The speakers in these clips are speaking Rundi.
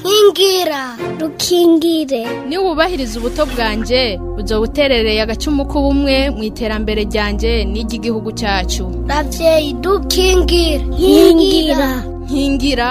nkingira rukingire niwubahiriza ubuto bwanjye ujya buterereye agacumu k'ubumwe mu iterambere ryanjye n'iry'igihugu cyacu babyeyi dukingire nkingira nkingira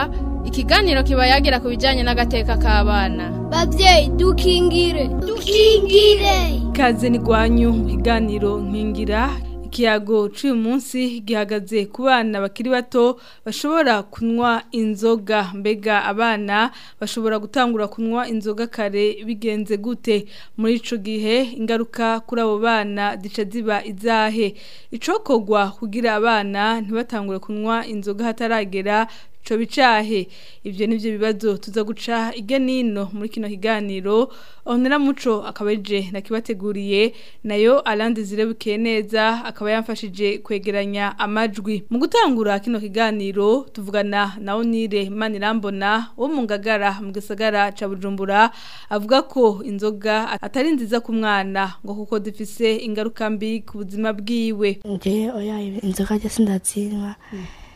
ikiganiro kibayagira ku bijyanye n'agateka k'abana babyeyi dukingire dukingire ikaze ntigwanyu mu kiganiro nkingira ikiyago cy'uyu munsi gihagaze ku bana bakiri bato bashobora kunywa inzoga mbega abana bashobora gutangura kunywa inzoga kare bigenze gute muri icyo gihe ingaruka kuri abo bana zica ziba izahe icokogwa kugira abana ntibatangure kunywa inzoga hataragera co bicahe ibyo nibyo bibazo tuza guca igenino muri kino kiganiro onera muco akabeje nakibateguriye nayo Alande zirebuke neza akaba yamfashije kwegeranya amajwi mu gutangura kino kiganiro tuvugana na Onire Manirambona wo mu ngagara mu gisagara ca Bujumbura avuga ko inzoga atari nziza ku mwana ngo kuko difise ingaruka mbi ku buzima bwiwe nje oya inzoga je sindazinwa hmm.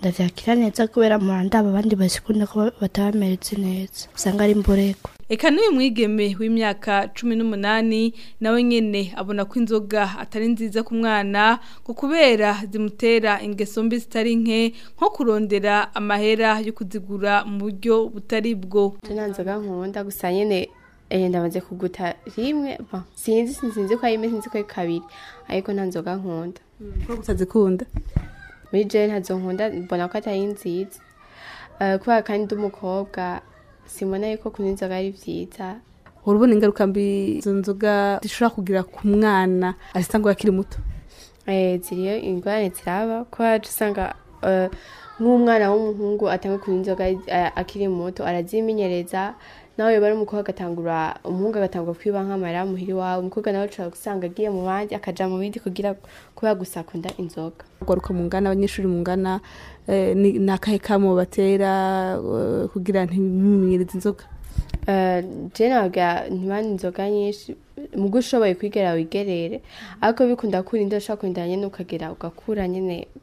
ndabyakira neza kubera murandaba abandi bazikunda ko batabameretse neza usanga ari imboreko Eka n'uyu mwigeme w'imyaka cumi n'umunani nawe nyine abona ko inzoga atari nziza ku mwana ngo kubera zimutera ingeso mbi zitari nke nko kurondera amahera yo kuzigura mu buryo butari bwo nta nzoga nkunda gusa nyine eh, ndamaze kuguta rimwe sinzi sinzi ko ari imwe sinzi ko ari kabiri ariko nta nzoga nkunda ko gusa zikunda muri jeri ntazo nkunda mbona eh, ko atari nziza kubera kandi ndi umukobwa simona yuko kunywa inzoga ari byiza urabona ingaruka mbi izo nzoga zishobora kugira ku mwana ahita ngo akiri muto eh, ziriyo ingorane ziraba kubera usanga nk'umwana eh, w'umuhungu atanga kunywa inzoga akiri muto arazimenyereza nawe bari umukobwa agatangura umuhungu agatangura kwiba nk'amara muhira iwawe umukobwa nawe ushobora gusanga agiye mu bandi akaja mu bindi kugira kubera gusa akunda inzoga garuka mu ngana abanyeshuri mu ngana eh, ni akahe kamo batera eh, kugira ntibimenyereze inzoga eh, je nababwira ntibane inzoga nyinshi mu ushoboye kwigera wigerere ariko bikunda kuri inda ushobora kurinda nyine ukagera ugakura nyene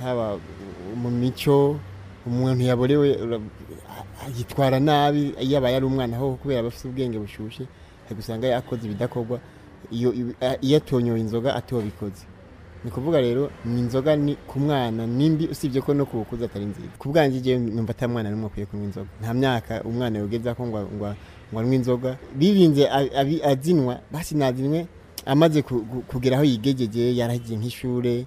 haba mu mico umuntu yaborewe yitwara nabi iyo abaye umwana aho kubera abafite ubwenge bushyushye hari gusanga yakoze ibidakorwa iyo atonyoye eh, inzoga atobikoze ni kuvuga rero ni inzoga ni ku mwana nimbi usibye ko no ku bukuzi atari nziza ku bwanjye igihe numva ata mwana n'umwe ukwiye kunywa inzoga nta myaka umwana yogeza ko ngo anywe inzoga birinze azinwa basi nazinwe amaze kugera aho yigegegeye yaragiye nk'ishuri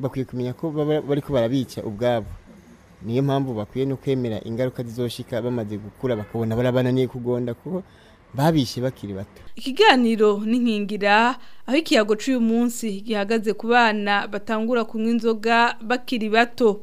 bakwiye kumenya ko bari ko barabica ubwabo niyo mpamvu bakwiye no kwemera ingaruka zizoshika bamaze gukura bakabona barabananiye kugonda kuko babishe bakiri bato ikiganiro n'inkingira aho ikiyago cy'uyu munsi gihagaze ku bana batangura kunywa inzoga bakiri bato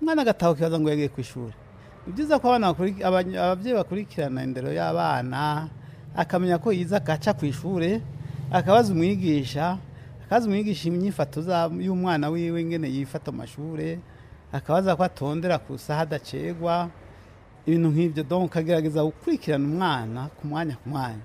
umwana agataha ukibaza ngo yagiye ku ishuri ni byiza ko ababyeyi bakurikirana indero y'abana akamenya ko yiza agaca ku ishuri akabaza umwigisha akabaza umwigisha imyifato y'umwana wiwe ngene yifata amashuri akabaza ko atondera ku isaha adacegwa ibintu nk'ibyo donka agerageza gukurikirana umwana ku mwanya ku mwanya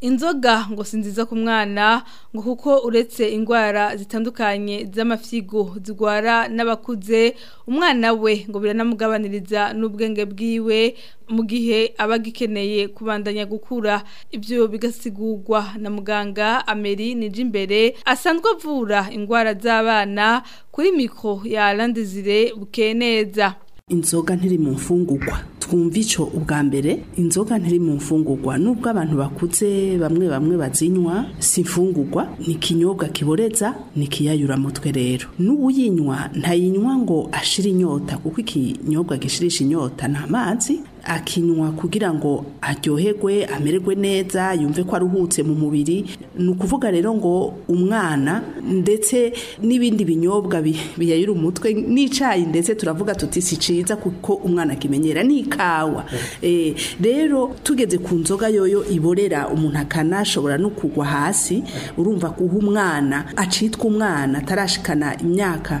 inzoga ngo si nziza ku mwana ngo kuko uretse indwara zitandukanye z’amafigo zigwara n'abakuze umwana we ngo biranamugabaniriza n'ubwenge bwiwe mu gihe aba agikeneye kubandanya gukura ibyo bigasigurwa na muganga ameri nij'imbere asanzwe avura indwara z'abana kuri mikoro ya randizire bukeneza inzoga ntiri mu mfungugwa twumva ico ubwa mbere inzoga ntiri mu mfungurwa nubwo abantu bakuze bamwe bamwe bazinywa si imfungurwa ni ikinyobwa kiboreza ni ikiyayura mutwe rero n'uwuyinywa ntayinywa ngo ashire inyota kuko ikinyobwa gishirisha inyota ni amazi akinywa kugira ngo aryoherwe amererwe neza yumve ko aruhutse mu mubiri ni ukuvuga rero ngo umwana ndetse n'ibindi binyobwa biyayura umutwe n'icayi ndetse turavuga tuti si ciza kuko umwana akimenyera ni ikawa eh, rero tugeze ku nzoga yoyo iborera umuntu akanashobora no kugwa hasi urumva kuha umwana acitwa umwana atarashikana imyaka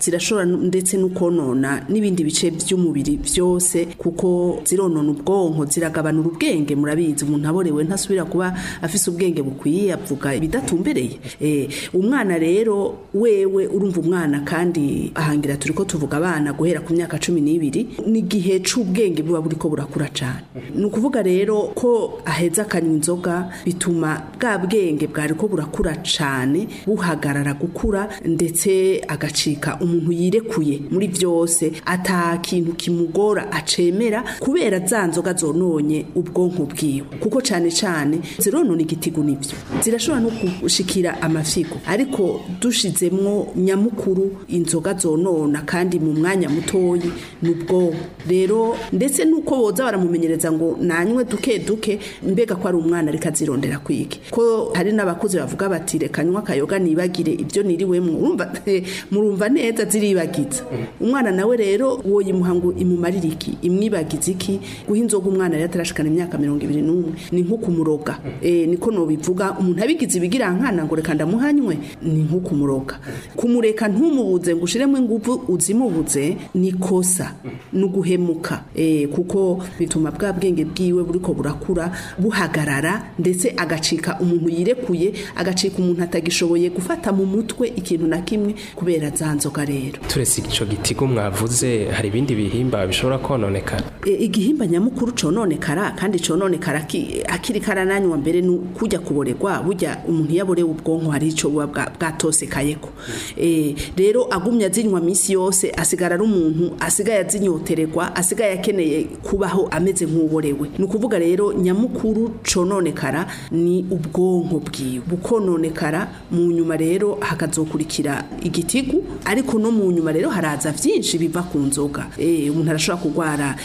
zirashobora ndetse no konona n'ibindi bice by'umubiri byose kuko zironona ubwonko ziragabanura ubwenge murabizi umuntu aborewe ntasubira kuba afise ubwenge bukwiye avuga ibidatumbereye eh, umwana rero wewe urumva umwana kandi ahangira turi ko tuvuga abana guhera ku myaka cumi n'ibiri ni igihe cy'ubwenge buba buri ko burakura cyane ni ukuvuga rero ko aheza akanywa inzoga bituma bwa bwenge bwari ko burakura cyane buhagarara gukura ndetse agace bigacika umuntu yirekuye muri byose atakintu kimugora acemera kubera zanzoga zononye ubwonko bwiwe kuko cyane cyane zironona igitigu nibyo zirashobora no gushikira amafigo ariko dushizemwo nyamukuru inzoga zonona kandi mu mwanya mutoyi nubwo rero ndetse nuko boza baramumenyereza ngo nanywe duke duke mbega ko ari umwana ariko azirondera kwiki ko hari n'abakuze bavuga bati reka nywa akayoga nibagire ibyo niriwemwo urumva eh, muri urumva neza ziribagiza umwana nawe rero uwo yimuha ngo imumarire iki imwibagize iki guha inzoga umwana rero atarashikana imyaka mirongo ibiri n'umwe ni nko kumuroga eh, niko nobivuga umuntu abigize ibigira nkana ngo reka ndamuhanywe ni nko kumuroga kumureka ntumubuze ngo ushiremo ingufu uzimubuze ni kosa ni uguhemuka eh, kuko bituma bwa bwenge bwiwe ko burakura buhagarara ndetse agacika umuntu yirekuye agacika umuntu atagishoboye gufata mu mutwe ikintu na kimwe kubera nzanzoga rero turese icyo gitigo mwavuze hari ibindi bihimba bishobora kononekara e, igihimba nyamukuru cononekara kandi cononekara akiri karananywa mbere ni kujya kuboregwa burya umuntu yaborewe ubwonko hari icyo buba bwatosekayeko mm. e, rero agumye azinywa minsi yose asigara ari umuntu asigaye azinyoteregwa asigaye akeneye kubaho ameze nk'uborewe ni ukuvuga rero nyamukuru cononekara ni ubwonko bwiwe bukononekara mu nyuma rero hakazokurikira igitigu ariko no mu nyuma rero haraza byinshi biva ku nzoga eh, umuntu arashobora kurwara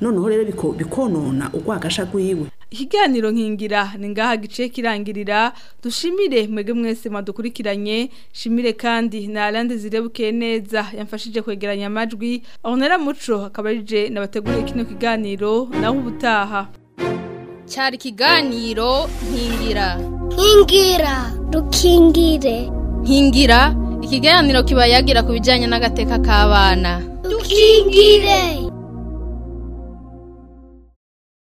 noneho rero bikonona urwagasha rwiwe ikiganiro nkingira ni ngaha gice kirangirira dushimire mwebwe mwese mwadukurikiranye shimire kandi na arande zirebuke neza yamfashije kwegeranya amajwi abonera muco akaba arije nabateguriye kino kiganiro naho ubutaha cyari ikiganiro nkingira nkingira dukingire nkingira ikiganiro kiba yagira ku bijyanye n'agateka k'abana dukingire